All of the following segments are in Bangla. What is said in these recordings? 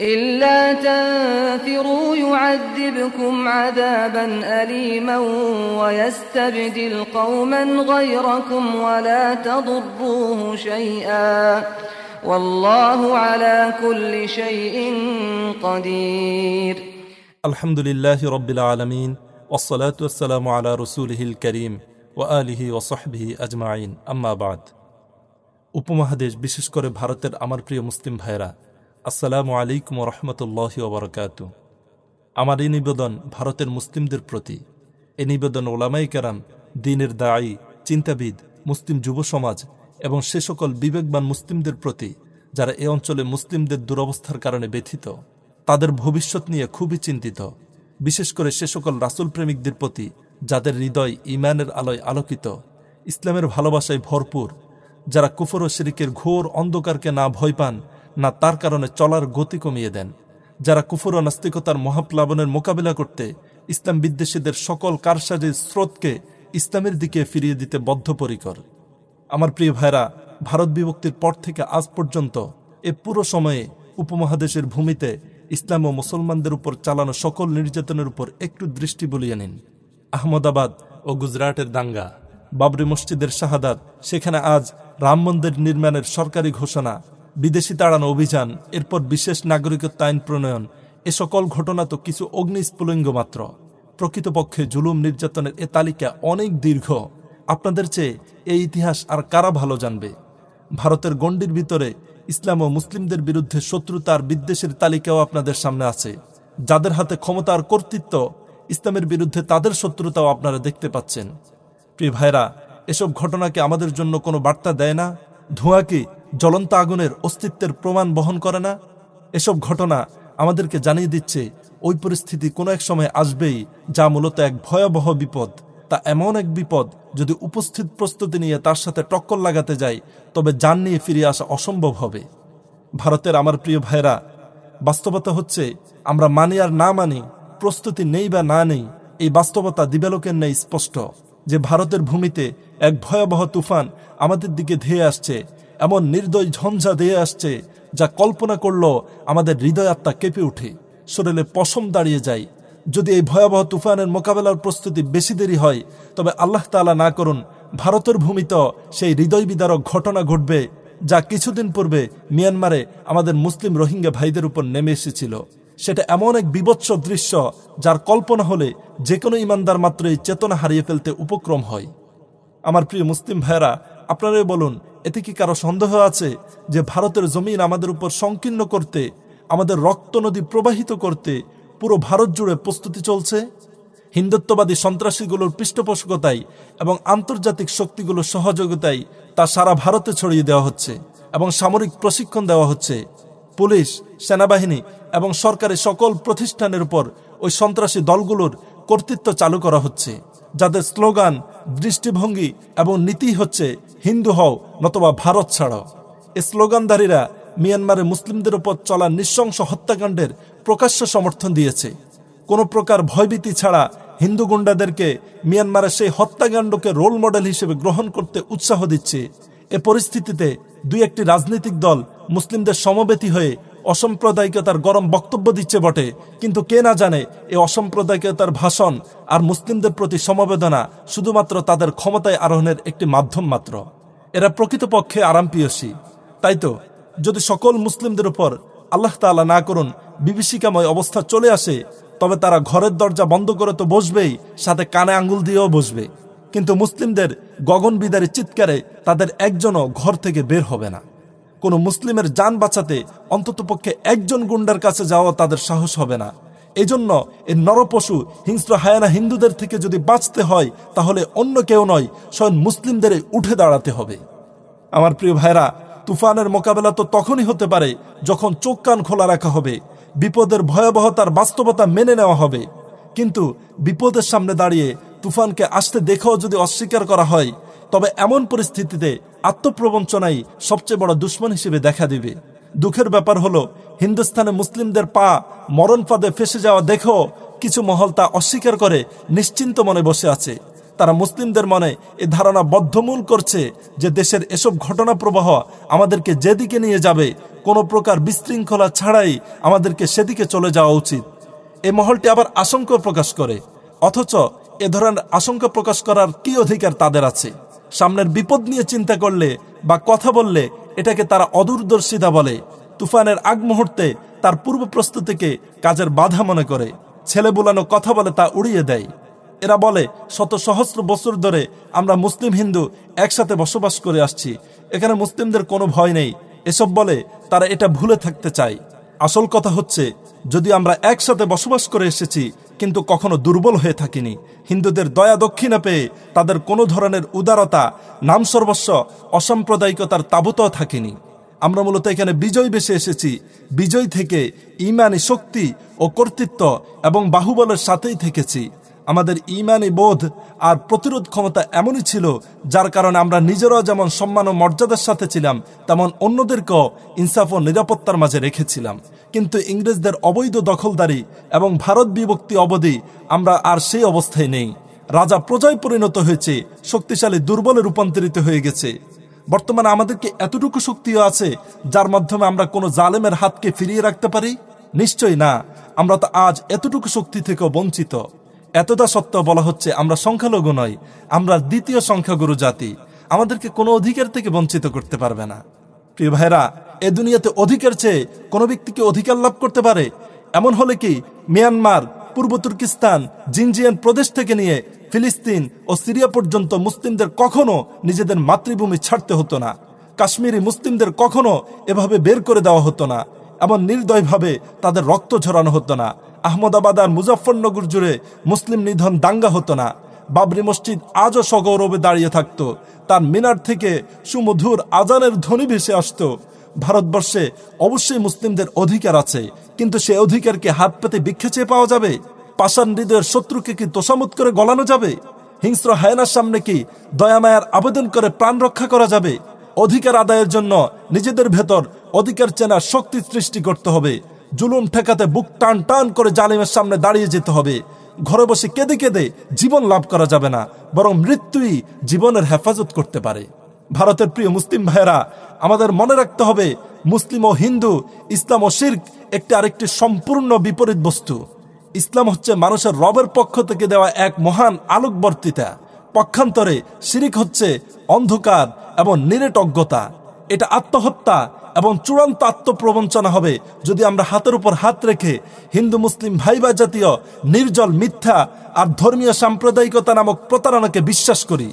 إلا تنفروا يعذبكم عذابا أليما ويستبدل قوما غيركم ولا تضروه شيئا والله على كل شيء قدير الحمد لله رب العالمين والصلاة والسلام على رسوله الكريم وآله وصحبه أجمعين أما بعد উপমহাদেশ বিশেষ করে ভারতের আমার প্রিয় মুসলিম ভাইরা আসসালামু আলাইকুম রহমতুল্লাহ ওবরকাত আমার এই নিবেদন ভারতের মুসলিমদের প্রতি। এ নিবেদন ওলামাই কেরাম, দিনের দায়ী, চিন্তাবিদ, মুসলিম যুব সমাজ এবং সে সকল বিবেকবান মুসলিমদের প্রতি, যারা এ অঞ্চলে মুসলিমদের দুরবস্থার কারণে ব্যথিত, তাদের ভবিষ্যৎ নিয়ে খুবই চিন্তিত। বিশেষ করে সে সকল রাসুল প্রেমিকদের প্রতি, যাদের হৃদয় ইমানের আলোয় আলোকিত, ইসলামের ভালোবাসায় ভরপুর, যারা কুফর ও শিরিকের ঘোর অন্ধকারকে না ভয় পান না তার কারণে চলার গতি কমিয়ে দেন। যারা কুফর ও নাস্তিকতার মহাপ্লাবনের মোকাবিলা করতে ইসলাম বিদ্বেষীদের সকল কারসাজির স্রোতকে ইসলামের দিকে ফিরিয়ে দিতে বদ্ধপরিকর। আমার প্রিয় ভাইরা ভারত বিভক্তির পর থেকে আজ পর্যন্ত এ পুরো সময়ে উপমহাদেশের ভূমিতে ইসলাম ও মুসলমানদের উপর চালানো সকল নির্যাতনের উপর একটু দৃষ্টি বলিয়ে নিন। আহমদাবাদ ও গুজরাটের দাঙ্গা, বাবরি মসজিদের শাহাদাত, সেখানে আজ রাম মন্দির নির্মাণের সরকারি ঘোষণা বিদেশি তাড়ানো অভিযান, এরপর বিশেষ নাগরিকত্ব আইন প্রণয়ন, এ সকল ঘটনা তো কিছু অগ্নিস্ফুলিঙ্গ মাত্র। প্রকৃতপক্ষে জুলুম নির্যাতনের এ তালিকা অনেক দীর্ঘ। আপনাদের চেয়ে এই ইতিহাস আর কারা ভালো জানবে? ভারতের গণ্ডির ভিতরে ইসলাম ও মুসলিমদের বিরুদ্ধে শত্রুতার বিদ্বেষের তালিকাও আপনাদের সামনে আছে। যাদের হাতে ক্ষমতার কর্তৃত্ব, ইসলামের বিরুদ্ধে তাদের শত্রুতাও আপনারা দেখতে পাচ্ছেন। প্রিয় ভাইরা, এসব ঘটনাকে আমাদের জন্য কোনো বার্তা দেয় না? ধোঁয়া কি জ্বলন্ত আগুনের অস্তিত্বের প্রমাণ বহন করে না। এসব ঘটনা আমাদেরকে জানিয়ে দিচ্ছে, ওই পরিস্থিতি কোনো এক সময় আসবেই যা মূলত এক ভয়াবহ বিপদ। তা এমন এক বিপদ যদি উপস্থিত প্রস্তুতি নিয়ে তার সাথে টক্কর লাগাতে যায় তবে যান নিয়ে ফিরে আসা অসম্ভব হবে। ভারতের আমার প্রিয় ভাইরা বাস্তবতা হচ্ছে, আমরা মানি আর না মানি, প্রস্তুতি নেই বা না নেই, এই বাস্তবতা দিবালোকের নেই স্পষ্ট। যে ভারতের ভূমিতে এক ভয়াবহ তুফান আমাদের দিকে ধেয়ে আসছে এমন নির্দয় ঝঞ্ঝা দিয়ে আসছে যা কল্পনা করল আমাদের হৃদয় আত্মা কেঁপে উঠে শরীরে পশম দাঁড়িয়ে যায়। যদি এই ভয়াবহ তুফানের মোকাবেলার প্রস্তুতি বেশি দেরি হয়, তবে আল্লাহ তালা না করুন, ভারতের ভূমিত সেই হৃদয় বিদারক ঘটনা ঘটবে যা কিছুদিন পূর্বে মিয়ানমারে আমাদের মুসলিম রোহিঙ্গা ভাইদের উপর নেমে এসেছিল। সেটা এমন এক বিবৎস দৃশ্য যার কল্পনা হলে যে কোনো ইমানদার মাত্র এই চেতনা হারিয়ে ফেলতে উপক্রম হয়। আমার প্রিয় মুসলিম ভাইরা আপনারাই বলুন, এতে কি কারও সন্দেহ আছে যে ভারতের জমিন আমাদের উপর সংকীর্ণ করতে, আমাদের রক্ত নদী প্রবাহিত করতে পুরো ভারত জুড়ে প্রস্তুতি চলছে? হিন্দুত্ববাদী সন্ত্রাসীগুলোর পৃষ্ঠপোষকতায় এবং আন্তর্জাতিক শক্তিগুলোর সহযোগিতায় তা সারা ভারতে ছড়িয়ে দেওয়া হচ্ছে এবং সামরিক প্রশিক্ষণ দেওয়া হচ্ছে। পুলিশ, সেনাবাহিনী এবং সরকারি সকল প্রতিষ্ঠানের উপর ওই সন্ত্রাসী দলগুলোর কর্তৃত্ব চালু করা হচ্ছে। যাদের স্লোগান, দৃষ্টিভঙ্গি এবং নীতি হচ্ছে হিন্দু হও নতবা ভারত ছাড়াও। এ স্লোগানধারীরা মিয়ানমারে মুসলিমদের উপর চলা নৃশংস হত্যাকাণ্ডের প্রকাশ্য সমর্থন দিয়েছে। কোনো প্রকার ভয়ভীতি ছাড়া হিন্দু গুন্ডাদেরকে মিয়ানমারের সেই হত্যাকাণ্ডকে রোল মডেল হিসেবে গ্রহণ করতে উৎসাহ দিচ্ছে। এ পরিস্থিতিতে দুই একটি রাজনৈতিক দল মুসলিমদের সমবেতী হয়ে অসাম্প্রদায়িকতার গরম বক্তব্য দিচ্ছে বটে, কিন্তু কে না জানে এই অসাম্প্রদায়িকতার ভাষণ আর মুসলিমদের প্রতি সমবেদনা শুধুমাত্র তাদের ক্ষমতায় আরোহণের একটি মাধ্যম মাত্র। এরা প্রকৃতপক্ষে আরামপ্রিয়সী। তাই তো, যদি সকল মুসলিমদের উপর আল্লাহ তালা না করুন, বিভীষিকাময় অবস্থা চলে আসে, তবে তারা ঘরের দরজা বন্ধ করে তো বসবেই, সাথে কানে আঙ্গুল দিয়েও বসবে। কিন্তু মুসলিমদের গগন বিদারী চিৎকারে তাদের একজনও ঘর থেকে বের হবে না। কোনো মুসলিমের যান বাঁচাতে অন্ততপক্ষে একজন গুন্ডার কাছে যাওয়া তাদের সাহস হবে না। এজন্য এই নরপশু, হিংস্র হায়ানা হিন্দুদের থেকে যদি বাঁচতে হয়, তাহলে অন্য কেউ নয়, স্বয়ং মুসলিমদের উঠে দাঁড়াতে হবে। আমার প্রিয় ভাইরা তুফানের মোকাবেলা তো তখনই হতে পারে যখন চোখ কান খোলা রাখা হবে, বিপদের ভয়াবহতার বাস্তবতা মেনে নেওয়া হবে। কিন্তু বিপদের সামনে দাঁড়িয়ে তুফানকে আসতে দেখেও যদি অস্বীকার করা হয়, তবে এমন পরিস্থিতিতে আত্মপ্রবঞ্চনাই সবচেয়ে বড় দুশ্মন হিসেবে দেখা দিবে। দুঃখের ব্যাপার হলো হিন্দুস্তানে মুসলিমদের পা মরণ পদে ফেসে যাওয়া দেখেও কিছু মহল তা অস্বীকার করে নিশ্চিন্ত মনে বসে আছে। তারা মুসলিমদের মনে এ ধারণা বদ্ধমূল করছে যে দেশের এসব ঘটনা প্রবাহ আমাদেরকে যেদিকে নিয়ে যাবে, কোনো প্রকার বিশৃঙ্খলা ছাড়াই আমাদেরকে সেদিকে চলে যাওয়া উচিত। এই মহলটি আবার আশঙ্কা প্রকাশ করে, অথচ এ ধরনের আশঙ্কা প্রকাশ করার কি অধিকার তাদের আছে? সামনের বিপদ নিয়ে চিন্তা করলে বা কথা বললে এটাকে তারা অদূরদর্শিতা বলে। তুফানের আগ মুহূর্তে তার পূর্ব প্রস্তুতিকে কাজের বাধা মনে করে। ছেলে বোলানো কথা বলে তা উড়িয়ে দেয়। এরা বলে, শত সহস্র বছর ধরে আমরা মুসলিম হিন্দু একসাথে বসবাস করে আসছি। এখানে মুসলিমদের কোনো ভয় নেই। এসব বলে তারা এটা ভুলে থাকতে চায়। আসল কথা হচ্ছে, যদি আমরা একসাথে বসবাস করে এসেছি কিন্তু কখনো দুর্বল হয়ে থাকিনি। হিন্দুদের দয়া দক্ষিণা পেয়ে তাদের কোনো ধরনের উদারতা নাম সর্বস্ব অসাম্প্রদায়িকতার তাবুতও থাকিনি। আমরা মূলত এখানে বিজয় বেশে এসেছি। বিজয় থেকে ইমানি শক্তি ও কর্তৃত্ব এবং বাহুবলের সাথেই থেকেছি। আমাদের ইমানি বোধ আর প্রতিরোধ ক্ষমতা এমনই ছিল, যার কারণে আমরা নিজেরাও যেমন সম্মান ও মর্যাদার সাথে ছিলাম, তেমন অন্যদেরকেও ইনসাফ ও নিরাপত্তার মাঝে রেখেছিলাম। কিন্তু ইংরেজদের অবৈধ দখলদারি এবং ভারত বিভক্তি অবধি আমরা আর সেই অবস্থায় নেই। রাজা প্রজায় পরিণত হয়েছে, শক্তিশালী দুর্বলে রূপান্তরিত হয়ে গেছে। বর্তমানে আমাদেরকে এতটুকু শক্তিও আছে, যার মাধ্যমে আমরা কোনো জালেমের হাতকে ফিরিয়ে রাখতে পারি? নিশ্চয়ই না। আমরা তো আজ এতটুকু শক্তি থেকেও বঞ্চিত। এতটা সত্ত্বেও বলা হচ্ছে আমরা সংখ্যালঘু নই, আমরা দ্বিতীয় সংখ্যাগুরু জাতি। আমাদেরকে কোনো অধিকার থেকে বঞ্চিত করতে পারবে না। প্রিয় ভাইরা এ দুনিয়াতে অধিকার চেয়ে কোনো ব্যক্তিকে অধিকার লাভ করতে পারে? এমন হলে কি মিয়ানমার, পূর্ব তুর্কিস্তান, জিনজিয়ান প্রদেশ থেকে নিয়ে ফিলিস্তিন ও সিরিয়া পর্যন্ত মুসলিমদের কখনো নিজেদের মাতৃভূমি ছাড়তে হতো না? কাশ্মীরি মুসলিমদের কখনো এভাবে বের করে দেওয়া হতো না। এমন নির্দয়ভাবে তাদের রক্ত ঝরানো হতো না। আহমদাবাদ আর মুজফরনগর জুড়ে মুসলিম নিধন দাঙ্গা হতো না। বাবরি মসজিদ আজও সগৌরবে দাঁড়িয়ে থাকত। তার মিনার থেকে সুমধুর আজানের ধ্বনি ভেসে আসত। ভারতবর্ষে অবশ্যই মুসলিমদের অধিকার আছে, কিন্তু সে অধিকারকে হাত পেতে ভিক্ষা চেয়ে পাওয়া যাবে? পাষাণ হৃদয়ের শত্রুকে কি তোষামত করে গলানো যাবে? হিংস্র হায়নার সামনে কি দয়ামায়ার আবেদন করে প্রাণ রক্ষা করা যাবে? অধিকার আদায়ের জন্য নিজেদের ভেতর অধিকার চেনার শক্তি সৃষ্টি করতে হবে। জুলুম ঠেকাতে বুক টান টান করে জালিমের সামনে দাঁড়িয়ে যেতে হবে। ঘরে বসে কেঁদে কেঁদে জীবন লাভ করা যাবে না, বরং মৃত্যুই জীবনের হেফাজত করতে পারে। ভারতের প্রিয় মুসলিম ভাইয়েরা, আমাদের মনে রাখতে হবে, মুসলিম ও হিন্দু, ইসলাম ও শির্ক একটি আরেকটি সম্পূর্ণ বিপরীত বস্তু। ইসলাম হচ্ছে মানুষের রবের পক্ষ থেকে দেওয়া এক মহান আলোকবর্তিতা। পক্ষান্তরে শিরিক হচ্ছে অন্ধকার এবং নিরেট অজ্ঞতা এটা আত্মহত্যা এবং চূড়ান্ত আত্মপ্রবঞ্চনা হবে যদি আমরা হাতের উপর হাত রেখে হিন্দু, মুসলিম, ভাইবা জাতীয়, নির্জল, মিথ্যা আর ধর্মীয় সাম্প্রদায়িকতা নামক প্রতারণাকে বিশ্বাস করি।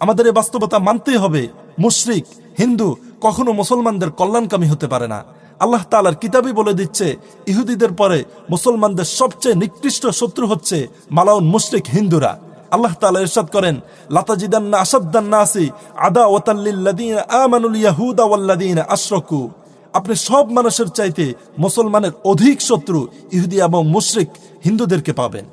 আমাদের এই বাস্তবতা মানতেই হবে, মুশরিক, হিন্দু কখনো মুসলমানদের কল্যাণকামী হতে পারে না। আল্লাহ তালার কিতাবই বলে দিচ্ছে, ইহুদিদের পরে মুসলমানদের সবচেয়ে নিকৃষ্ট শত্রু হচ্ছে মালাউন মুশরিক হিন্দুরা। আল্লাহ তালা ইরশাদ করেন, লাতাজিদান্না আসাদ্দান্না আসি আদা ওয়াতাল্লিল্লাদিন আমানুল ইয়াহুদা ওয়াল্লাদিন আশরকু। আপনি সব মানুষের চাইতে মুসলমানের অধিক শত্রু, ইহুদি এবং মুশরিক হিন্দুদেরকে পাবেন।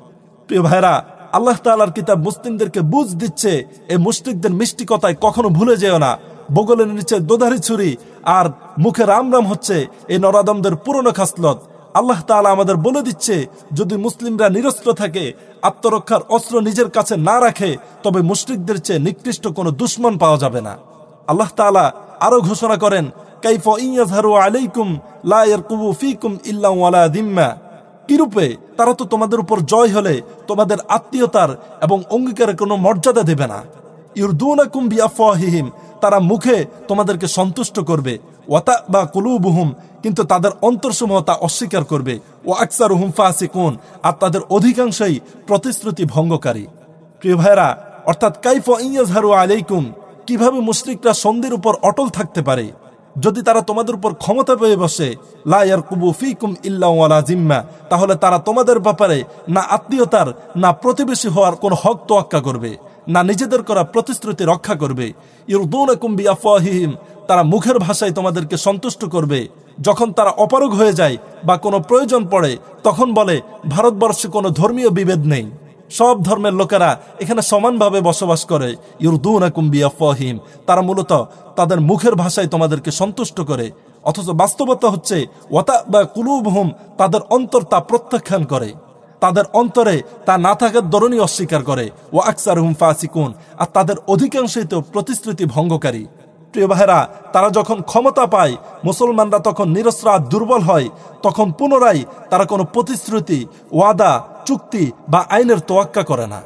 প্রিয় ভাইরা আল্লাহ তালার কিতাব মুসলিমদেরকে বুঝ দিচ্ছে, এই মুশরিকদের মিষ্টি কথায় কখনো ভুলে যেও না। বগলের নিচে দোধারি ছুরি, আর মুখে রাম রাম হচ্ছে এই নরাদমদের পুরনো খাসলত। আল্লাহ তালা আমাদের বলে দিচ্ছে, যদি মুসলিমরা নিরস্ত্র থাকে, আত্মরক্ষার অস্ত্র নিজের কাছে না রাখে, তবে মুসলিকদের চেয়ে নিকৃষ্ট কোনো দুশ্মন পাওয়া যাবে না। আল্লাহ তালা আরও ঘোষণা করেন, কাইফ ইয়াজহারু আলাইকুম লা ইয়ারকুবু ফিকুম ইল্লা দিম্মা কিরূপে তারা তো তোমাদের উপর জয় হলে তোমাদের আত্মীয়তার এবং অঙ্গীকারের কোনো মর্যাদা দেবে না। ইউরদুনাকুম বিআফওয়াহিহিম, তারা মুখে তোমাদেরকে সন্তুষ্ট করবে। ওয়াতা বা কুলুবুহুম কিন্তু তাদের অন্তরসমূহ অস্বীকার করবে। ও আকসার হুম কোন আর তাদের অধিকাংশই প্রতিশ্রুতি ভঙ্গকারী। প্রিয় ভাইরা অর্থাৎ কাইফ ইয়াজহারু আলাইকুম, কীভাবে মুশরিকরা সন্ধির উপর অটল থাকতে পারে? যদি তারা তোমাদের উপর ক্ষমতা পেয়ে বসে লায়ার কুবু ফিকুম ইল্লা জিম্মা, তাহলে তারা তোমাদের ব্যাপারে না আত্মীয়তার, না প্রতিবেশী হওয়ার কোন হক তোয়াক্কা করবে। না নিজেদের করা প্রতিশ্রুতি রক্ষা করবে। তারা মুখের ভাষায় তোমাদেরকে সন্তুষ্ট করবে। যখন তারা অপারগ হয়ে যায় বা কোনো প্রয়োজন পড়ে, তখন বলে, ভারতবর্ষে কোনো ধর্মীয় বিভেদ নেই। সব ধর্মের লোকেরা এখানে সমানভাবে বসবাস করে। ইউরদুনাকুম বিআফওয়াহিম তারা মূলত তাদের মুখের ভাষায় তোমাদেরকে সন্তুষ্ট করে। অথচ বাস্তবতা হচ্ছে ওয়াতা বা কুলুবহুম, তাদের অন্তর তা প্রত্যাখ্যান করে। তাদের অন্তরে তা না থাকার দরণী অস্বীকার করে। ও আকসার হুম ফাসিকুন। আর তাদের অধিকাংশই তো প্রতিশ্রুতি ভঙ্গকারী। প্রিয় ভাইরা তারা যখন ক্ষমতা পায়, মুসলমানরা তখন নিরস্ত্র আর দুর্বল হয়, তখন পুনরায় তারা কোনো প্রতিশ্রুতি, ওয়াদা, চুক্তি বা আইনের তোয়াক্কা করে না।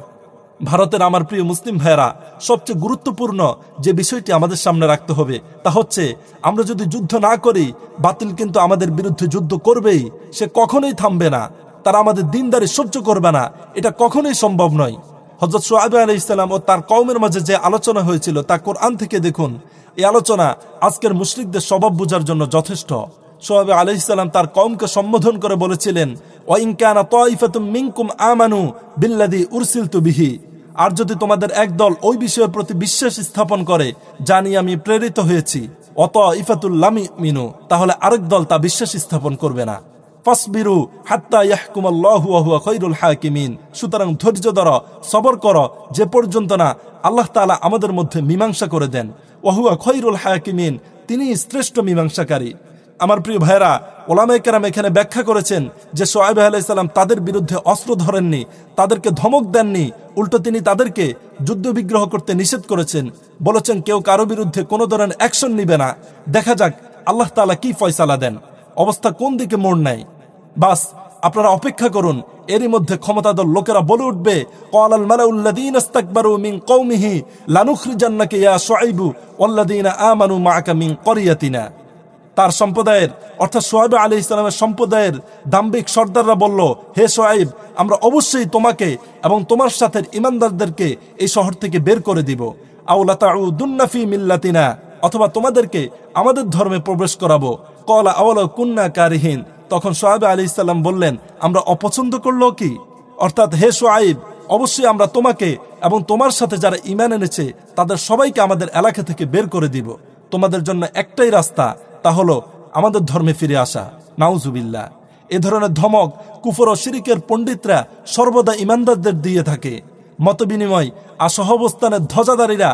ভারতের আমার প্রিয় মুসলিম ভাইয়েরা, সবচেয়ে গুরুত্বপূর্ণ যে বিষয়টি আমাদের সামনে রাখতে হবে, তা হচ্ছে আমরা যদি যুদ্ধ না করি, বাতিল কিন্তু আমাদের বিরুদ্ধে যুদ্ধ করবেই, সে কখনোই থামবে না। তারা আমাদের দিনদারি সহ্য করবে না। এটা কখনোই সম্ভব নয়। হজরত সোহাব আলী ইসলাম ও তার কৌমের মাঝে যে আলোচনা হয়েছিল, তা কোরআন থেকে দেখুন। এই আলোচনা আজকের মুশরিকদের স্বভাব বোঝার জন্য যথেষ্ট। সোহাব আলি ইসলাম তার কৌমকে সম্বোধন করে বলেছিলেন আমানু বিল্লাদি উরসিলতু বিহি। আর যদি তোমাদের একদল ওই বিষয়ের প্রতি বিশ্বাস স্থাপন করে জানি আমি প্রেরিত হয়েছি অত ইফাতুল্লামি মিনু তাহলে আরেক দল তা বিশ্বাস স্থাপন করবে না। ফাসবিরু হাত্তা ইয়াহকুমাল্লাহু ওয়া হুয়া খায়রুল হাকিমিন। সুতরাং ধৈর্য ধর, সবর কর, যে পর্যন্ত না আল্লাহ তাআলা আমাদের মধ্যে মীমাংসা করে দেন। ওয়া হুয়া খায়রুল হাকিমিন তিনি শ্রেষ্ঠ মীমাংসাকারী। আমার প্রিয় ভাইরা ওলামাই কেরাম এখানে ব্যাখ্যা করেছেন যে সোহাইব আলাইসাল্লাম তাদের বিরুদ্ধে অস্ত্র ধরেননি, তাদেরকে ধমক দেননি, উল্টো তিনি তাদেরকে যুদ্ধ বিগ্রহ করতে নিষেধ করেছেন। বলেছেন, কেউ কারও বিরুদ্ধে কোনো ধরনের অ্যাকশন নিবে না। দেখা যাক আল্লাহ তালা কি ফয়সালা দেন। অবস্থা কোন দিকে মোড় নেয় বাস, আপনারা অপেক্ষা করুন। এরই মধ্যে ক্ষমতাদল লোকেরা বলে উঠবে তার সম্প্রদায়ের, অর্থাৎ সোহাইব আলী ইসলামের সম্প্রদায়ের দাম্বিক সর্দাররা বলল, হে সোহাইব আমরা অবশ্যই তোমাকে এবং তোমার সাথে ইমানদারদেরকে এই শহর থেকে বের করে দিব। আউলাতাউদ্দুন্নাফি মিল্লাতিনা, অথবা তোমাদেরকে আমাদের ধর্মে প্রবেশ করাবো। কলা আওয়াল কুন্না কারিহীন। তখন সোহাইব আলী ইসলাম বললেন, আমরা অপছন্দ করল কি? অর্থাৎ হে সোয়াইব, অবশ্যই আমরা তোমাকে এবং তোমার সাথে যারা ইমান এনেছে, তাদের সবাইকে আমাদের এলাকা থেকে বের করে দিব। তোমাদের জন্য একটাই রাস্তা, তা হলো আমাদের ধর্মে ফিরে আসা। নাউজুবিল্লা এ ধরনের ধমক কুফর ও শিরিকের পণ্ডিতরা সর্বদা ইমানদারদের দিয়ে থাকে। মতবিনিময় আর সহবস্থানের ধ্বজাদারীরা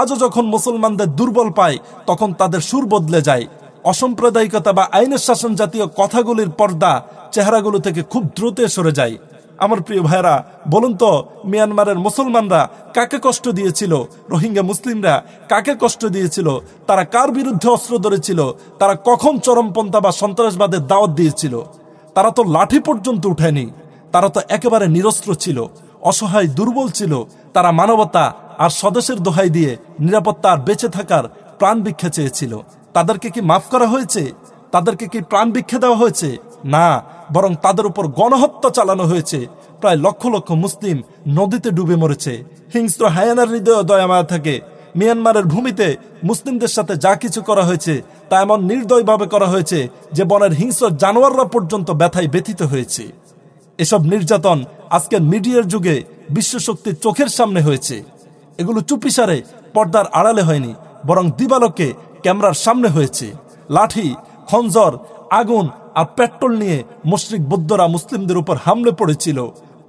আজও যখন মুসলমানদের দুর্বল পায়, তখন তাদের সুর বদলে যায়। অসাম্প্রদায়িকতা বা আইনের শাসন জাতীয় কথাগুলির পর্দা চেহারাগুলো থেকে খুব দ্রুত সরে যায়। আমার প্রিয় ভাইরা বলুন তো, মিয়ানমারের মুসলমানরা কাকে কষ্ট দিয়েছিল? রোহিঙ্গা মুসলিমরা কাকে কষ্ট দিয়েছিল? তারা কার বিরুদ্ধে অস্ত্র ধরেছিল? তারা কখন চরমপন্থা বা সন্ত্রাসবাদের দাওয়াত দিয়েছিল? তারা তো লাঠি পর্যন্ত উঠেনি তারা তো একেবারে নিরস্ত্র ছিল, অসহায়, দুর্বল ছিল। তারা মানবতা আর স্বদেশের দোহাই দিয়ে নিরাপত্তা আর বেঁচে থাকার প্রাণ ভিক্ষা চেয়েছিল। তাদেরকে কি মাফ করা হয়েছে? তাদেরকে কি প্রাণ ভিক্ষা দেওয়া হয়েছে? না, বরং তাদের উপর গণহত্যা চালানো হয়েছে। প্রায় লক্ষ লক্ষ মুসলিম নদীতে ডুবে মরেছে। হিংস্র হায়ানার হৃদয় দয়ামায়া থাকে। মিয়ানমারের ভূমিতে মুসলিমদের সাথে যা কিছু করা হয়েছে, তা এমন নির্দয়ভাবে করা হয়েছে যে বনের হিংস্র জানোয়াররা পর্যন্ত ব্যথায় ব্যথিত হয়েছে। এসব নির্যাতন আজকের মিডিয়ার যুগে বিশ্বশক্তির চোখের সামনে হয়েছে। এগুলো চুপিসারে পর্দার আড়ালে হয়নি, বরং দিবালোকে ক্যামেরার সামনে হয়েছে। লাঠি, খঞ্জর, আগুন আর পেট্রোল নিয়ে মুশরিক বৌদ্ধরা মুসলিমদের উপর হামলে পড়েছিল।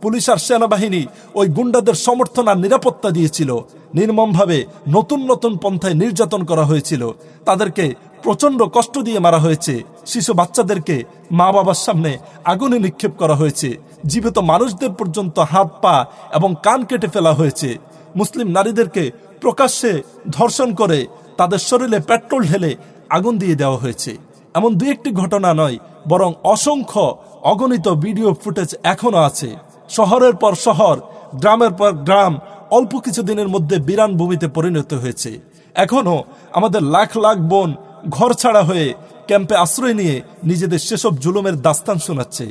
পুলিশ আর সেনাবাহিনী ওই গুন্ডাদের সমর্থন আর নিরাপত্তা দিয়েছিল। নির্মমভাবে নতুন নতুন পন্থায় নির্যাতন করা হয়েছিল। তাদেরকে প্রচণ্ড কষ্ট দিয়ে মারা হয়েছে। শিশু বাচ্চাদেরকে মা বাবার সামনে আগুনে নিক্ষেপ করা হয়েছে। জীবিত মানুষদের পর্যন্ত হাত, পা এবং কান কেটে ফেলা হয়েছে। মুসলিম নারীদেরকে প্রকাশ্যে ধর্ষণ করে তাদের শরীরে পেট্রোল ঢেলে আগুন দিয়ে দেওয়া হয়েছে। এমন দু একটি ঘটনা নয়, বরং অসংখ্য অগণিত ভিডিও ফুটেজ এখনও আছে। শহরের পর শহর, গ্রামের পর গ্রাম, অল্প কিছু দিনের মধ্যে বিরান ভূমিতে পরিণত হয়েছে। এখনও আমাদের লাখ লাখ বোন ঘর ছাড়া হয়ে ক্যাম্পে আশ্রয় নিয়ে নিজেদের সেসব জুলুমের দাস্তান শোনাচ্ছে।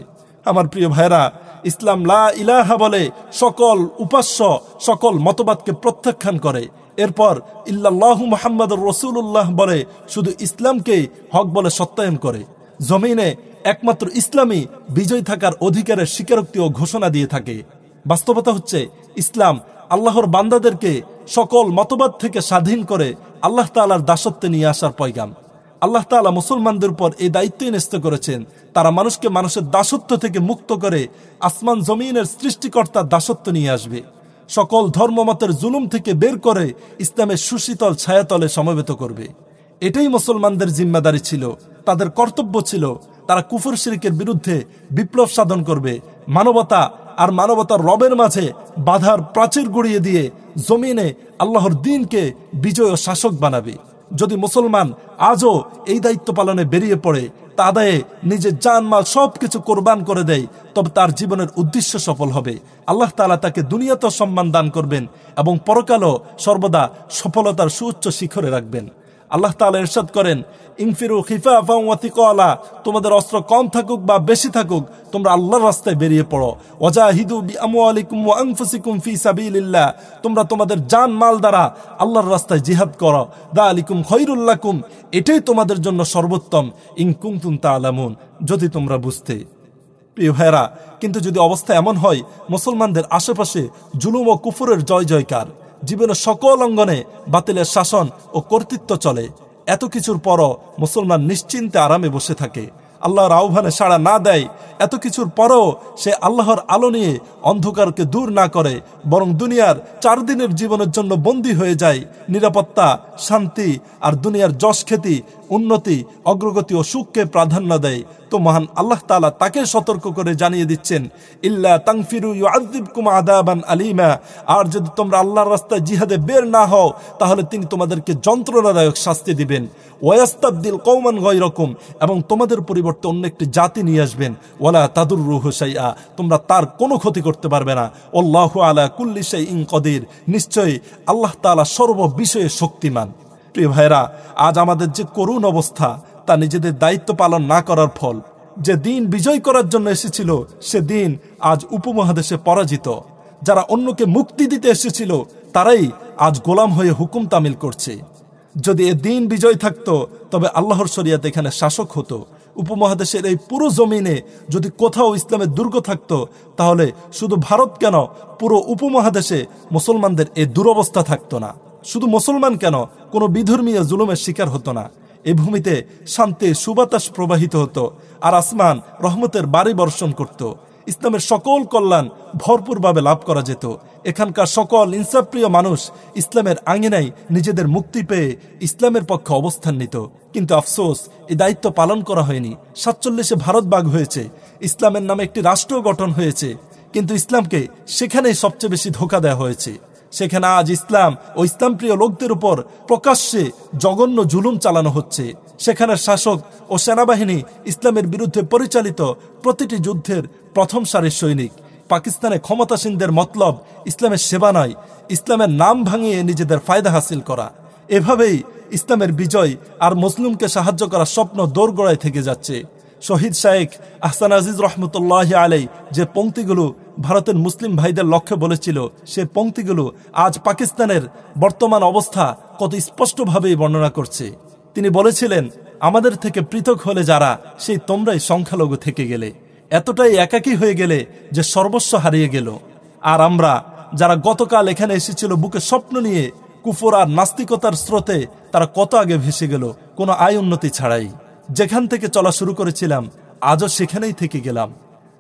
আমার প্রিয় ভাইরা ইসলাম লা ইলাহা বলে সকল উপাস্য, সকল মতবাদকে প্রত্যাখ্যান করে। এরপর ইল্লাহ মোহাম্মদ রসুল্লাহ বলে, শুধু ইসলামকে হক বলে সত্যায়ন করে। জমিনে একমাত্র ইসলামী বিজয় থাকার অধিকারের স্বীকারোক্তি ও ঘোষণা দিয়ে থাকে। বাস্তবতা হচ্ছে, ইসলাম আল্লাহর বান্দাদেরকে সকল মতবাদ থেকে স্বাধীন করে আল্লাহ তালার দাসত্বে নিয়ে আসার পয়গাম। আল্লাহ তালা মুসলমানদের উপর এই দায়িত্ব ন্যস্ত করেছেন, তারা মানুষকে মানুষের দাসত্ব থেকে মুক্ত করে আসমান জমিনের সৃষ্টিকর্তার দাসত্ব নিয়ে আসবে। সকল ধর্মমতের জুলুম থেকে বের করে ইসলামের সুশীতল ছায়াতলে সমবেত করবে। এটাই মুসলমানদের জিম্মাদারি ছিল, তাদের কর্তব্য ছিল, তারা কুফর শিরিকের বিরুদ্ধে বিপ্লব সাধন করবে, মানবতা আর মানবতার রবের মাঝে বাধার প্রাচীর গড়িয়ে দিয়ে জমিনে আল্লাহর দিনকে বিজয় ও শাসক বানাবে। যদি মুসলমান আজও এই দায়িত্ব পালনে বেরিয়ে পড়ে তা আদায়ে নিজের জানমাল সবকিছু কোরবান করে দেয়, তবে তার জীবনের উদ্দেশ্য সফল হবে। আল্লাহ তালা তাকে দুনিয়াতে সম্মান দান করবেন এবং পরকালও সর্বদা সফলতার সুউচ্চ শিখরে রাখবেন। আল্লাহ তালা ইরশাদ করেন ইনফিরু খিফা কলা তোমাদের অস্ত্র কম থাকুক বা বেশি থাকুক, তোমরা আল্লাহর রাস্তায় বেরিয়ে পড়ো। ওয়াজাহিদু বি আমওয়ালিকুম ওয়া আনফুসিকুম ফি সাবিলিল্লাহ তোমরা তোমাদের জান মাল দ্বারা আল্লাহর রাস্তায় জিহাদ করো। দালিকুম খৈরুল্লাকুম এটাই তোমাদের জন্য সর্বোত্তম। ইন কুনতুম তাআলামুন যদি তোমরা বুঝতে। প্রিয় ভাইরা কিন্তু যদি অবস্থা এমন হয়, মুসলমানদের আশেপাশে জুলুম ও কুফুরের জয় জয়কার জীবনের সকল অঙ্গনে বাতিলের শাসন ও কর্তৃত্ব চলে। এত কিছুর পরও মুসলমান নিশ্চিন্তে আরামে বসে থাকে। আল্লাহর আহ্বানে সাড়া না দেয়, এত কিছুর পরও সে আল্লাহর আলো নিয়ে অন্ধকারকে দূর না করে, বরং দুনিয়ার চার দিনের জীবনের জন্য বন্দী হয়ে যায়। নিরাপত্তা, শান্তি আর দুনিয়ার যশ খ্যাতি উন্নতি, অগ্রগতি ও সুখকে প্রাধান্য দেয়। তো মহান আল্লাহ তালা তাকে সতর্ক করে জানিয়ে দিচ্ছেন, ইল্লা তাংফিরু ইউআযিবকুম আদাবান আলিমা। আর যদি তোমরা আল্লাহর রাস্তায় জিহাদে বের না হও, তাহলে তিনি তোমাদেরকে যন্ত্রণাদায়ক শাস্তি দিবেন। ওয়াস্তাবদিল কৌমান রকম এবং তোমাদের পরিবর্তে অন্য একটি জাতি নিয়ে আসবেন। ওয়ালা তাদুর রুহ সাইয়া তোমরা তার কোনো ক্ষতি করতে পারবে না। ওল্লাহ আলা কুল্লি সাই ইং কদির, নিশ্চয়ই আল্লাহ তালা সর্ব বিষয়ে শক্তিমান। প্রিয় ভাইরা আজ আমাদের যে করুণ অবস্থা, তা নিজেদের দায়িত্ব পালন না করার ফল। যে দিন বিজয় করার জন্য এসেছিল, সে দিন আজ উপমহাদেশে পরাজিত। যারা অন্যকে মুক্তি দিতে এসেছিল, তারাই আজ গোলাম হয়ে হুকুম তামিল করছে। যদি এ দিন বিজয় থাকতো, তবে আল্লাহর শরিয়াতে এখানে শাসক হতো। উপমহাদেশের এই পুরো জমিনে যদি কোথাও ইসলামের দুর্গ থাকত, তাহলে শুধু ভারত কেন পুরো উপমহাদেশে মুসলমানদের এ দুরবস্থা থাকতো না? শুধু মুসলমান কেন কোনো বিধর্মীয় জুলুমের শিকার হতো না। এই ভূমিতে শান্তি, সুবাতাস প্রবাহিত হতো আর আসমান রহমতের বাড়ি বর্ষণ করত। ইসলামের সকল কল্যাণ ভরপুরভাবে লাভ করা যেত। এখানকার সকল ইনসাপ্রিয় মানুষ ইসলামের আঙিনায় নিজেদের মুক্তি পেয়ে ইসলামের পক্ষে অবস্থান নিত। কিন্তু আফসোস এই দায়িত্ব পালন করা হয়নি। সাতচল্লিশে ভারত বাগ হয়েছে। ইসলামের নামে একটি রাষ্ট্র গঠন হয়েছে। কিন্তু ইসলামকে সেখানেই সবচেয়ে বেশি ধোকা দেওয়া হয়েছে। সেখানে আজ ইসলাম ও ইসলাম প্রিয় লোকদের উপর প্রকাশ্যে জঘন্য জুলুম চালানো হচ্ছে। সেখানে শাসক ও সেনাবাহিনী ইসলামের বিরুদ্ধে পরিচালিত প্রতিটি যুদ্ধের প্রথম সারির সৈনিক। পাকিস্তানে ক্ষমতাসীনদের মতলব ইসলামের সেবা নয়, ইসলামের নাম ভাঙিয়ে নিজেদের ফায়দা হাসিল করা। এভাবেই ইসলামের বিজয় আর মুসলিমকে সাহায্য করার স্বপ্ন দোরগোড়ায় থেকে যাচ্ছে। শহীদ শায়েখ আহসান আজিজ রহমতুল্লাহ আলাই যে পঙ্ক্তিগুলো ভারতের মুসলিম ভাইদের লক্ষ্যে বলেছিল, সে পঙ্ক্তিগুলো আজ পাকিস্তানের বর্তমান অবস্থা কত স্পষ্টভাবেই বর্ণনা করছে। তিনি বলেছিলেন, আমাদের থেকে পৃথক হলে যারা, সেই তোমরাই সংখ্যালঘু থেকে গেলে। এতটাই একাকী হয়ে গেলে যে সর্বস্ব হারিয়ে গেল। আর আমরা, যারা গতকাল এখানে এসেছিল বুকে স্বপ্ন নিয়ে কুফর আর নাস্তিকতার স্রোতে, তারা কত আগে ভেসে গেল, কোনো আয় উন্নতি ছাড়াই। যেখান থেকে চলা শুরু করেছিলাম, আজও সেখানেই থেকে গেলাম।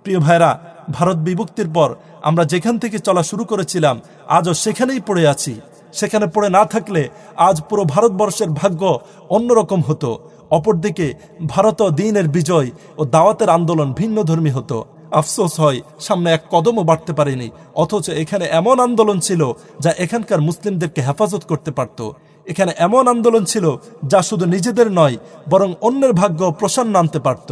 প্রিয় ভাইরা ভারত বিভক্তির পর আমরা যেখান থেকে চলা শুরু করেছিলাম, আজও সেখানেই পড়ে আছি। সেখানে পড়ে না থাকলে আজ পুরো ভারতবর্ষের ভাগ্য অন্যরকম হতো। অপরদিকে ভারত দিনের বিজয় ও দাওয়াতের আন্দোলন ভিন্ন ধর্মী হতো। আফসোস হয়, সামনে এক কদমও বাড়তে পারেনি। অথচ এখানে এমন আন্দোলন ছিল যা এখানকার মুসলিমদেরকে হেফাজত করতে পারত। এখানে এমন আন্দোলন ছিল যা শুধু নিজেদের নয়, বরং অন্যের ভাগ্য প্রসন্ন আনতে পারত।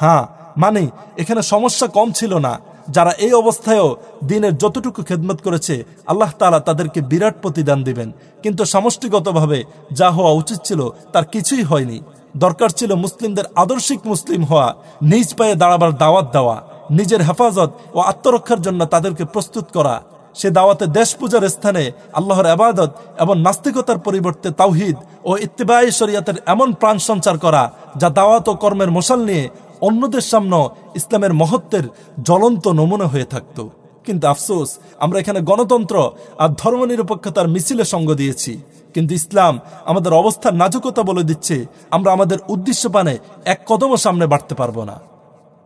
হ্যাঁ মানে এখানে সমস্যা কম ছিল না। যারা এই অবস্থায়ও দিনের যতটুকু খেদমত করেছে, আল্লাহ তালা তাদেরকে বিরাট প্রতিদান দিবেন। কিন্তু সমষ্টিগতভাবে যা হওয়া উচিত ছিল, তার কিছুই হয়নি। দরকার ছিল মুসলিমদের আদর্শিক মুসলিম হওয়া, নিজ পায়ে দাঁড়াবার দাওয়াত দেওয়া, নিজের হেফাজত ও আত্মরক্ষার জন্য তাদেরকে প্রস্তুত করা। সে দাওয়াতে দেশ পূজার স্থানে আল্লাহর আবাদত এবং নাস্তিকতার পরিবর্তে তাওহিদ ও ইত্তেবাই শরিয়াতের এমন প্রাণ সঞ্চার করা যা দাওয়াত ও কর্মের মশাল নিয়ে অন্যদের সামনে ইসলামের মহত্বের জ্বলন্ত নমুনা হয়ে থাকত। কিন্তু আফসোস, আমরা এখানে গণতন্ত্র আর ধর্মনিরপেক্ষতার মিছিলে সঙ্গ দিয়েছি। কিন্তু ইসলাম আমাদের অবস্থার নাজুকতা বলে দিচ্ছে, আমরা আমাদের উদ্দেশ্য পানে এক কদমও সামনে বাড়তে পারব না।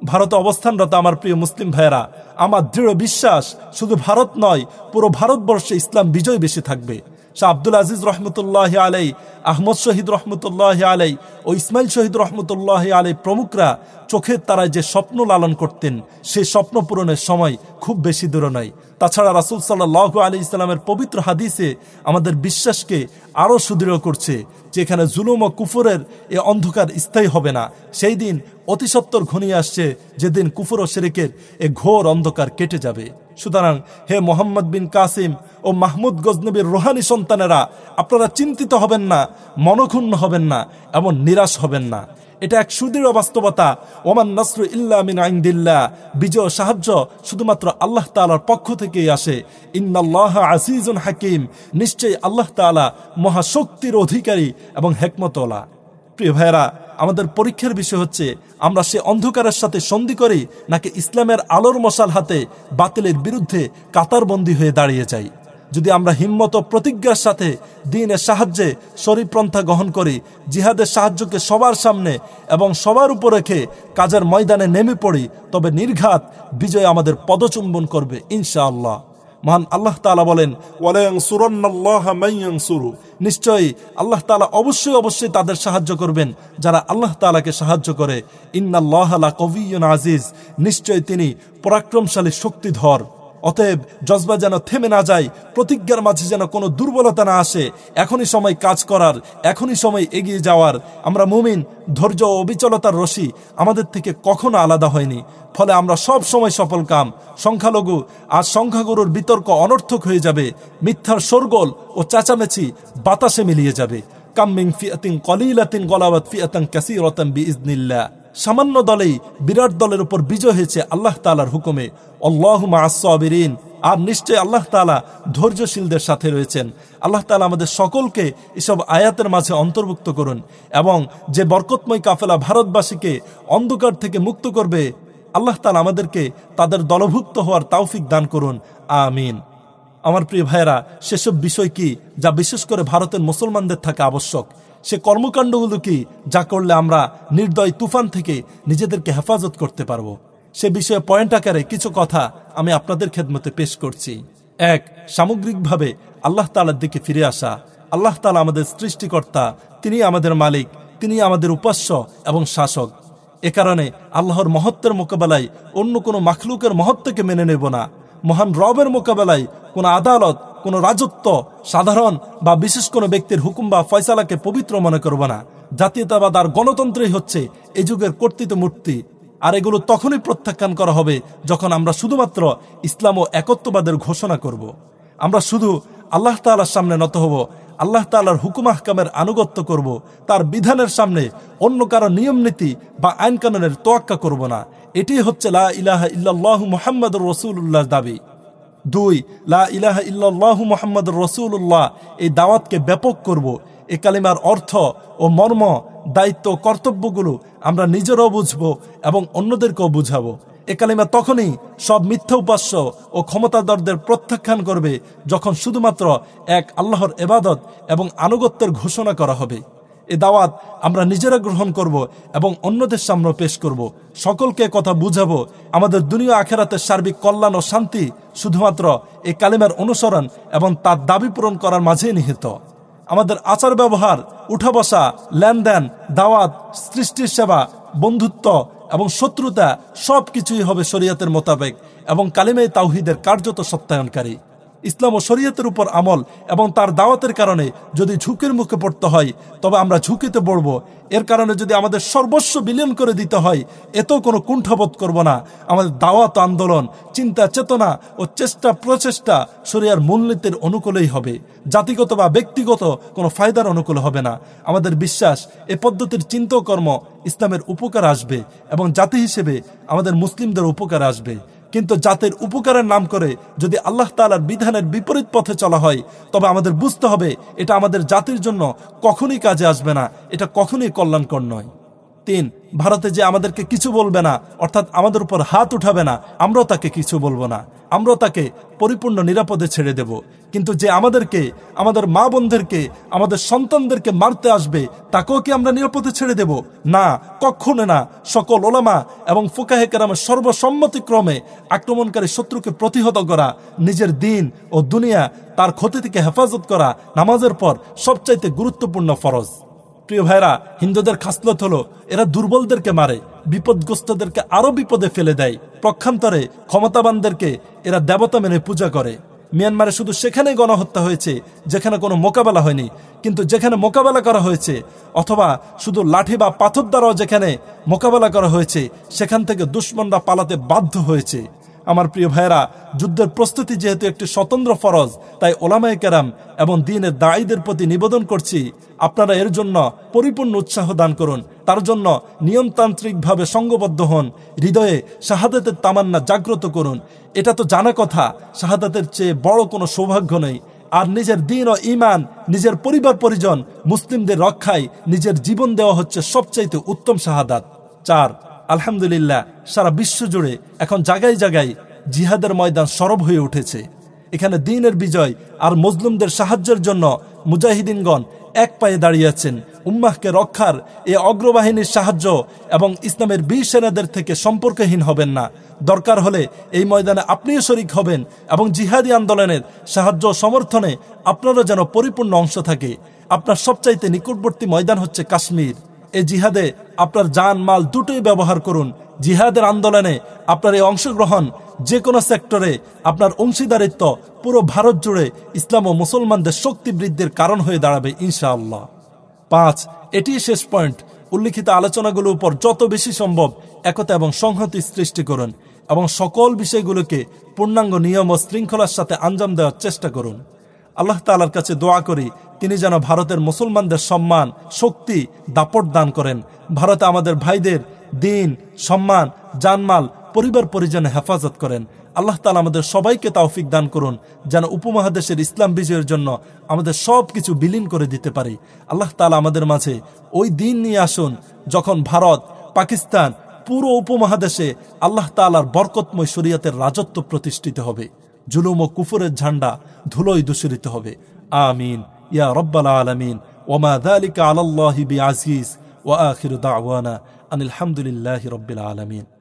ভারতে অবস্থানরত আমার প্রিয় মুসলিম ভাইয়েরা, আমার দৃঢ় বিশ্বাস শুধু ভারত নয়, পুরো ভারতবর্ষে ইসলাম বিজয় বেশি থাকবে। শাহ আব্দুল আজিজ রহমতুল্লাহ আলাই, আহমদ শহীদ রহমতুল্লাহ আলাই ও ইসমাইল শহীদ রহমতুল্লাহ আলাই প্রমুখরা চোখের তারায় যে স্বপ্ন লালন করতেন সেই স্বপ্ন পূরণের সময় খুব বেশি দূর নয়। তাছাড়া রাসুল সাল্লাহ আলি ইসলামের পবিত্র হাদিসে আমাদের বিশ্বাসকে আরও সুদৃঢ় করছে যে এখানে জুলুম ও কুফরের এ অন্ধকার স্থায়ী হবে না। সেই দিন অতিসত্বর ঘনিয়ে আসছে, যেদিন কুফর ও শেরেকের এ ঘোর অন্ধকার কেটে যাবে। সুতরাং হে মোহাম্মদ বিন কাসিম ও মাহমুদ গজনবীর রোহানি সন্তানেরা, আপনারা চিন্তিত হবেন না, মনক্ষুণ্ণ হবেন না, এমন নিরাশ হবেন না। এটা এক সুদৃঢ় বাস্তবতা। ওমান নসর ইল্লা মিন আইন্দিল্লা বিজয় সাহায্য শুধুমাত্র আল্লাহ তালার পক্ষ থেকেই আসে। ইন্নাল্লাহ আজিজুন হাকিম। নিশ্চয়ই আল্লাহ তালা মহাশক্তির অধিকারী এবং হেকমতলা প্রিয় ভাইয়েরা আমাদের পরীক্ষার বিষয় হচ্ছে, আমরা সে অন্ধকারের সাথে সন্ধি করি নাকি ইসলামের আলোর মশাল হাতে বাতিলের বিরুদ্ধে কাতারবন্দি হয়ে দাঁড়িয়ে যাই। যদি আমরা হিম্মত প্রতিজ্ঞার সাথে দিনের সাহায্যে শরীরপন্থা গ্রহণ করি, জিহাদের সাহায্যকে সবার সামনে এবং সবার উপর রেখে কাজের ময়দানে নেমে পড়ি, তবে নির্ঘাত বিজয় আমাদের পদচুম্বন করবে, ইনশাআল্লাহ। মহান আল্লাহ তালা বলেন নিশ্চয়ই আল্লাহ তালা অবশ্যই অবশ্যই তাদের সাহায্য করবেন, যারা আল্লাহ তালাকে সাহায্য করে। ইন্নাল্লাহ কবিউন আজিজ। নিশ্চয় তিনি পরাক্রমশালী শক্তিধর। অতএব জজবা যেন থেমে না যায়, প্রতিজ্ঞার মাঝে যেন কোনো দুর্বলতা না আসে, এখনই সময় কাজ করার, এখনই সময় এগিয়ে যাওয়ার। আমরা মুমিন, ধৈর্য ও অবিচলতার রশি, আমাদের থেকে কখনো আলাদা হয়নি। ফলে আমরা সব সময় সফল কাম, সংখ্যালঘু, আর সংখ্যাগুরুর বিতর্ক অনর্থক হয়ে যাবে, মিথ্যার সরগোল ও চাচামেচি বাতাসে মিলিয়ে যাবে। কাম্মিং ফিয়াতিং কলিলাতিন গলাবাত ফিয়াতান কাসিরতান বিইজনিল্লাহ সামান্য দলেই বিরাট দলের উপর বিজয় হয়েছে আল্লাহ তালার হুকুমে। অল্লাহ মাসবিরিন আর নিশ্চয় আল্লাহ তালা ধৈর্যশীলদের সাথে রয়েছেন। আল্লাহ তালা আমাদের সকলকে এসব আয়াতের মাঝে অন্তর্ভুক্ত করুন এবং যে বরকতময় কাফেলা ভারতবাসীকে অন্ধকার থেকে মুক্ত করবে, আল্লাহ তালা আমাদেরকে তাদের দলভুক্ত হওয়ার তাওফিক দান করুন। আমিন। আমার প্রিয় ভাইয়েরা, সেসব বিষয় কি যা বিশেষ করে ভারতের মুসলমানদের থাকা আবশ্যক? সে কর্মকাণ্ডগুলো কি যা করলে আমরা নির্দয় তুফান থেকে নিজেদেরকে হেফাজত করতে পারব। সে বিষয়ে পয়েন্ট আকারে কিছু কথা আমি আপনাদের খেদমতে পেশ করছি। এক, সামগ্রিকভাবে আল্লাহ তালার দিকে ফিরে আসা। আল্লাহ তালা আমাদের সৃষ্টিকর্তা, তিনি আমাদের মালিক, তিনি আমাদের উপাস্য এবং শাসক। এ কারণে আল্লাহর মহত্বের মোকাবেলায় অন্য কোনো মাখলুকের মহত্বকে মেনে নেব না। মহান রবের মোকাবেলায় কোনো আদালত, কোনো রাজত্ব, সাধারণ বা বিশেষ কোনো ব্যক্তির হুকুম বা ফয়সালাকে পবিত্র মনে করব না জাতীয়তাবাদ আর গণতন্ত্রই হচ্ছে এই যুগের কর্তৃত মূর্তি আর এগুলো তখনই প্রত্যাখ্যান করা হবে যখন আমরা শুধুমাত্র ইসলাম ও একত্ববাদের ঘোষণা করব। আমরা শুধু আল্লাহ তালার সামনে নত হব, আল্লাহ তালার হুকুম আহকামের আনুগত্য করব। তার বিধানের সামনে অন্য কারও নিয়ম নীতি বা আইন কানুনের তোয়াক্কা করব না এটি হচ্ছে লা ইলাহা ইল্লাল্লাহু মোহাম্মদ রসুল্লাহর দাবি দুই, লা ইলাহা ইল্লাল্লাহু মোহাম্মদ রসুল্লাহ এই দাওয়াতকে ব্যাপক করব। এ কালিমার অর্থ ও মর্ম, দায়িত্ব কর্তব্যগুলো আমরা নিজেরাও বুঝব এবং অন্যদেরকেও বুঝাবো এ কালিমা তখনই সব মিথ্যা উপাস্য ও ক্ষমতাদরদের প্রত্যাখ্যান করবে, যখন শুধুমাত্র এক আল্লাহর এবাদত এবং আনুগত্যের ঘোষণা করা হবে এ দাওয়াত আমরা নিজেরা গ্রহণ করব এবং অন্যদের সামনে পেশ করব। সকলকে কথা বুঝাবো। আমাদের দুনিয়া আখেরাতের সার্বিক কল্যাণ ও শান্তি শুধুমাত্র এই কালিমার অনুসরণ এবং তার দাবি পূরণ করার মাঝেই নিহিত। আমাদের আচার ব্যবহার, উঠা বসা, লেনদেন, দাওয়াত, সৃষ্টির সেবা, বন্ধুত্ব এবং শত্রুতা সব কিছুই হবে শরীয়তের মোতাবেক এবং কালিমাই তাওহিদের কার্যত সত্যায়নকারী। ইসলাম ও শরীয়তের উপর আমল এবং তার দাওয়াতের কারণে যদি ঝুঁকির মুখে পড়তে হয়, তবে আমরা ঝুঁকিতে পড়ব। এর কারণে যদি আমাদের সর্বস্ব বিলীন করে দিতে হয়, এতেও কোনো কুণ্ঠবোধ করব না। আমাদের দাওয়াত আন্দোলন, চিন্তা চেতনা ও চেষ্টা প্রচেষ্টা শরিয়ার মূলনীতির অনুকূলেই হবে। জাতিগত বা ব্যক্তিগত কোনো ফায়দার অনুকূল হবে না। আমাদের বিশ্বাস, এ পদ্ধতির চিন্তকর্ম ইসলামের উপকার আসবে এবং জাতি হিসেবে আমাদের মুসলিমদের উপকার আসবে। কিন্তু জাতির উপকারের নাম করে যদি আল্লাহ তালার বিধানের বিপরীত পথে চলা হয়, তবে আমাদের বুঝতে হবে এটা আমাদের জাতির জন্য কখনই কাজে আসবে না, এটা কখনই কল্যাণকর নয়। তিন, ভারতে যে আমাদেরকে কিছু বলবে না, অর্থাৎ আমাদের উপর হাত উঠাবে না, আমরাও তাকে কিছু বলব না। আমরাও তাকে পরিপূর্ণ নিরাপদে ছেড়ে দেব। কিন্তু যে আমাদেরকে, আমাদের মা বোনদেরকে, আমাদের সন্তানদেরকে মারতে আসবে, তাকেও কি আমরা নিরাপদে ছেড়ে দেব? না, কখনো না। সকল ওলামা এবং ফুকাহে কেরামের সর্বসম্মতিক্রমে আক্রমণকারী শত্রুকে প্রতিহত করা, নিজের দিন ও দুনিয়া তার ক্ষতি থেকে হেফাজত করা নামাজের পর সবচাইতে গুরুত্বপূর্ণ ফরজ। প্রিয় ভাইরা হিন্দুদের খাসলত হলো, এরা দুর্বলদেরকে মারে, বিপদগ্রস্তদেরকে আরও বিপদে ফেলে দেয়। প্রক্ষান্তরে ক্ষমতাবানদেরকে এরা দেবতা মেনে পূজা করে। মিয়ানমারে শুধু সেখানেই গণহত্যা হয়েছে, যেখানে কোনো মোকাবেলা হয়নি। কিন্তু যেখানে মোকাবেলা করা হয়েছে, অথবা শুধু লাঠি বা পাথর দ্বারাও যেখানে মোকাবেলা করা হয়েছে, সেখান থেকে দুশ্মনরা পালাতে বাধ্য হয়েছে। আমার প্রিয় ভাইয়েরা, যুদ্ধের প্রস্তুতি যেহেতু একটি স্বতন্ত্র ফরজ, তাই ওলামায় কেরাম এবং দিনের দায়ীদের প্রতি নিবেদন করছি, আপনারা এর জন্য পরিপূর্ণ উৎসাহ দান করুন। তার জন্য নিয়মতান্ত্রিকভাবে সঙ্গবদ্ধ হন, হৃদয়ে শাহাদাতের তামান্না জাগ্রত করুন। এটা তো জানা কথা, শাহাদাতের চেয়ে বড় কোনো সৌভাগ্য নেই। আর নিজের দিন ও ইমান নিজের পরিবার পরিজন, মুসলিমদের রক্ষায় নিজের জীবন দেওয়া হচ্ছে সবচাইতে উত্তম শাহাদাত। চার আলহামদুলিল্লাহ, সারা বিশ্ব জুড়ে এখন জায়গায় জায়গায় জিহাদের ময়দান সরব হয়ে উঠেছে। এখানে দিনের বিজয় আর মজলুমদের সাহায্যের জন্য মুজাহিদিনগণ এক পায়ে দাঁড়িয়েছেন উম্মাহকে রক্ষার এ অগ্রবাহিনীর সাহায্য এবং ইসলামের বীর সেনাদের থেকে সম্পর্কহীন হবেন না। দরকার হলে এই ময়দানে আপনিও শরিক হবেন এবং জিহাদি আন্দোলনের সাহায্য সমর্থনে আপনারও যেন পরিপূর্ণ অংশ থাকে। আপনার সবচাইতে নিকটবর্তী ময়দান হচ্ছে কাশ্মীর। এই জিহাদে আপনার যান, মাল দুটোই ব্যবহার করুন। জিহাদের আন্দোলনে আপনার এই অংশগ্রহণ যে কোনো সেক্টরে আপনার অংশীদারিত্ব পুরো ভারত জুড়ে ইসলাম ও মুসলমানদের শক্তি বৃদ্ধির কারণ হয়ে দাঁড়াবে, ইনশাআল্লাহ। পাঁচ এটি শেষ পয়েন্ট। উল্লিখিত আলোচনাগুলোর উপর যত বেশি সম্ভব একতা এবং সংহতি সৃষ্টি করুন এবং সকল বিষয়গুলোকে পূর্ণাঙ্গ নিয়ম ও শৃঙ্খলার সাথে আঞ্জাম দেওয়ার চেষ্টা করুন। আল্লাহ তালার কাছে দোয়া করি তিনি যেন ভারতের মুসলমানদের সম্মান, শক্তি, দাপট দান করেন। ভারতে আমাদের ভাইদের দিন, সম্মান, জানমাল, পরিবার পরিজনে হেফাজত করেন। আল্লাহ তালা আমাদের সবাইকে তাওফিক দান করুন, যেন উপমহাদেশের ইসলাম বিজয়ের জন্য আমাদের সব কিছু বিলীন করে দিতে পারি। আল্লাহ তালা আমাদের মাঝে ওই দিন নিয়ে আসুন, যখন ভারত, পাকিস্তান, পুরো উপমহাদেশে আল্লাহ তালার বরকতময় শরিয়াতের রাজত্ব প্রতিষ্ঠিত হবে। জুলুম ও কুফুরের ঝান্ডা ধুলোই দূষিত হবে। আমিন। يا رب العالمين. وما ذلك على الله بعزيز. وآخر دعوانا أن الحمد لله رب العالمين.